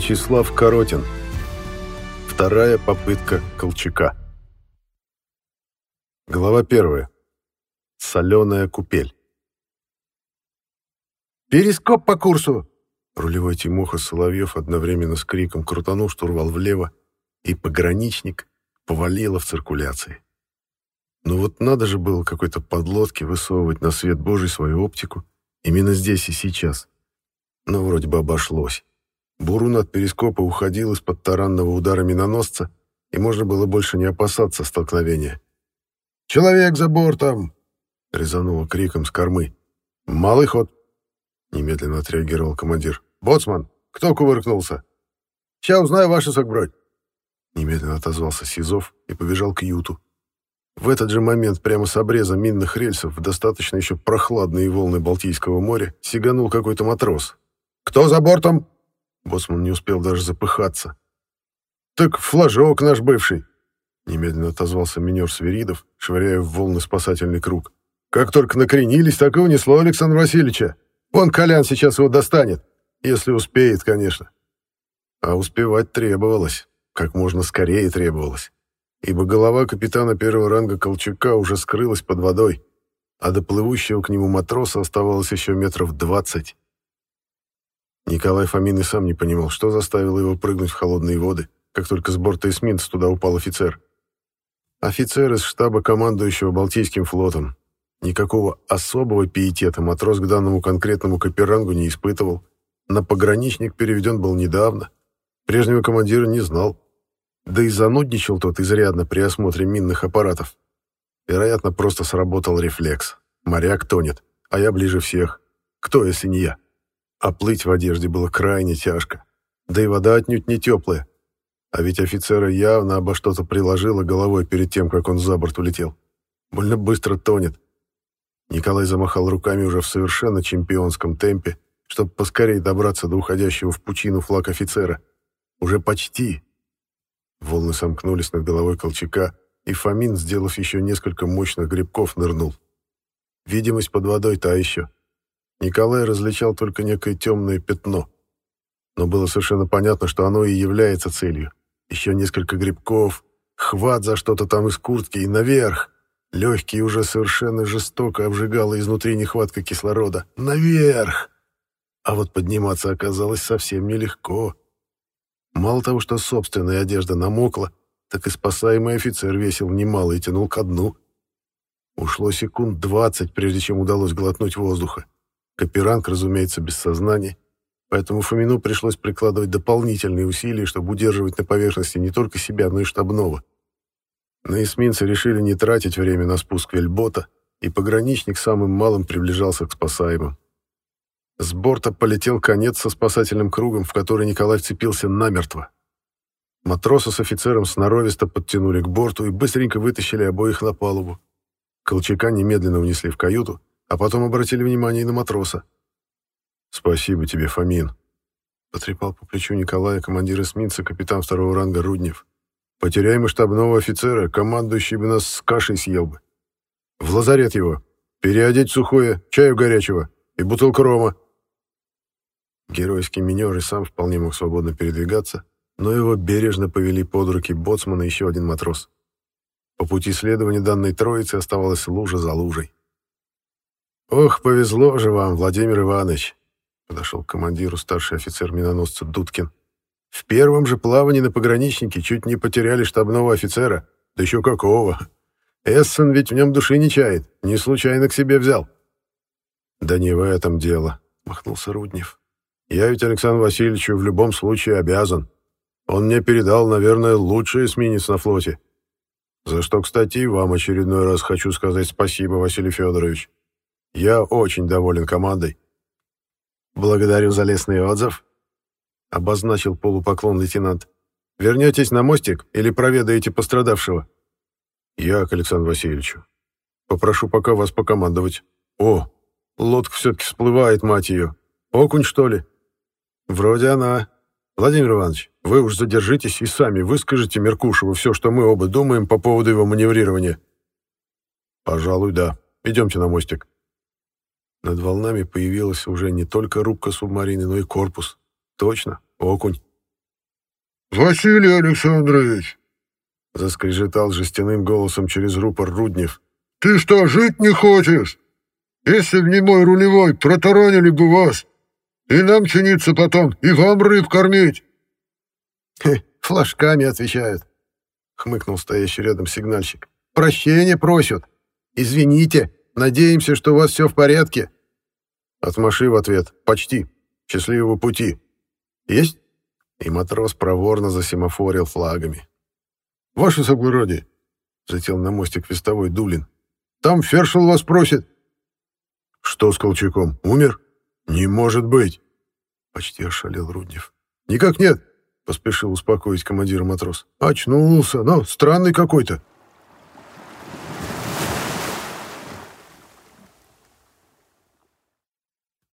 Вячеслав Коротин. Вторая попытка Колчака. Глава первая. Соленая купель. «Перископ по курсу!» Рулевой Тимоха Соловьев одновременно с криком крутанул штурвал влево, и пограничник повалило в циркуляции. Ну вот надо же было какой-то подлодке высовывать на свет Божий свою оптику именно здесь и сейчас. Но вроде бы обошлось. Бурун от перископа уходил из-под таранного удара миноносца, и можно было больше не опасаться столкновения. «Человек за бортом!» — резануло криком с кормы. «Малый ход!» — немедленно отреагировал командир. «Боцман, кто кувыркнулся?» «Сейчас узнаю вашу сокбродь!» Немедленно отозвался Сизов и побежал к юту. В этот же момент прямо с обреза минных рельсов в достаточно еще прохладные волны Балтийского моря сиганул какой-то матрос. «Кто за бортом?» Боцман не успел даже запыхаться. «Так флажок наш бывший!» Немедленно отозвался минер Свиридов, швыряя в волны спасательный круг. «Как только накренились, так и унесло Александра Васильевича. Вон Колян сейчас его достанет. Если успеет, конечно». А успевать требовалось. Как можно скорее требовалось ибо голова капитана первого ранга Колчака уже скрылась под водой, а до плывущего к нему матроса оставалось еще метров двадцать. Николай Фомин и сам не понимал, что заставило его прыгнуть в холодные воды, как только с борта эсминца туда упал офицер. Офицер из штаба командующего Балтийским флотом. Никакого особого пиетета матрос к данному конкретному каперангу не испытывал. На пограничник переведен был недавно. Прежнего командира не знал. Да и занудничал тот изрядно при осмотре минных аппаратов. Вероятно, просто сработал рефлекс. Моряк тонет, а я ближе всех. Кто, если не я? А плыть в одежде было крайне тяжко. Да и вода отнюдь не теплая. А ведь офицера явно обо что-то приложило головой перед тем, как он за борт улетел. Больно быстро тонет. Николай замахал руками уже в совершенно чемпионском темпе, чтобы поскорее добраться до уходящего в пучину флаг офицера. Уже почти, Волны сомкнулись над головой Колчака, и Фомин, сделав еще несколько мощных грибков, нырнул. Видимость под водой та еще. Николай различал только некое темное пятно. Но было совершенно понятно, что оно и является целью. Еще несколько грибков, хват за что-то там из куртки и наверх. Легкий уже совершенно жестоко обжигало изнутри нехватка кислорода. Наверх! А вот подниматься оказалось совсем нелегко. Мало того, что собственная одежда намокла, так и спасаемый офицер весил немало и тянул ко дну. Ушло секунд двадцать, прежде чем удалось глотнуть воздуха. Каперанг, разумеется, без сознания, поэтому Фомину пришлось прикладывать дополнительные усилия, чтобы удерживать на поверхности не только себя, но и штабного. На эсминце решили не тратить время на спуск вельбота, и пограничник самым малым приближался к спасаемым. С борта полетел конец со спасательным кругом, в который Николай вцепился намертво. Матросы с офицером сноровисто подтянули к борту и быстренько вытащили обоих на палубу. Колчака немедленно унесли в каюту, а потом обратили внимание и на матроса. «Спасибо тебе, Фомин», — потрепал по плечу Николая командир эсминца, капитан второго ранга Руднев. «Потеряем мы штабного офицера, командующий бы нас с кашей съел бы. В лазарет его, переодеть сухое, чаю горячего и бутылку рома». Геройский минер и сам вполне мог свободно передвигаться, но его бережно повели под руки боцман и еще один матрос. По пути следования данной троицы оставалась лужа за лужей. «Ох, повезло же вам, Владимир Иванович!» подошел к командиру старший офицер миноносца Дудкин. «В первом же плавании на пограничнике чуть не потеряли штабного офицера. Да еще какого! Эссен ведь в нем души не чает, не случайно к себе взял». «Да не в этом дело», — махнулся Руднев. Я ведь Александру Васильевичу в любом случае обязан. Он мне передал, наверное, лучший эсминец на флоте. За что, кстати, вам очередной раз хочу сказать спасибо, Василий Федорович. Я очень доволен командой. Благодарю за лестный отзыв, обозначил полупоклон лейтенант. Вернетесь на мостик или проведаете пострадавшего? Я к Александру Васильевичу. Попрошу пока вас покомандовать. О, лодка все-таки всплывает, мать ее. Окунь, что ли? «Вроде она. Владимир Иванович, вы уж задержитесь и сами выскажите Меркушеву все, что мы оба думаем по поводу его маневрирования». «Пожалуй, да. Идемте на мостик». Над волнами появилась уже не только рубка субмарины, но и корпус. Точно, окунь. Василий Александрович!» Заскрежетал жестяным голосом через рупор Руднев. «Ты что, жить не хочешь? Если б не мой рулевой, протаранили бы вас. И нам чиниться потом, и вам рыб кормить!» Хе, «Флажками отвечают», — хмыкнул стоящий рядом сигнальщик. «Прощения просят. Извините, надеемся, что у вас все в порядке». Отмаши в ответ. «Почти. Счастливого пути». «Есть?» И матрос проворно засемафорил флагами. «Ваше соблагородие!» — зател на мостик вестовой Дулин. «Там Фершел вас просит». «Что с Колчаком? Умер?» «Не может быть!» — почти ошалел Руднев. «Никак нет!» — поспешил успокоить командира матрос. «Очнулся, но странный какой-то.